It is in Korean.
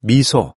미소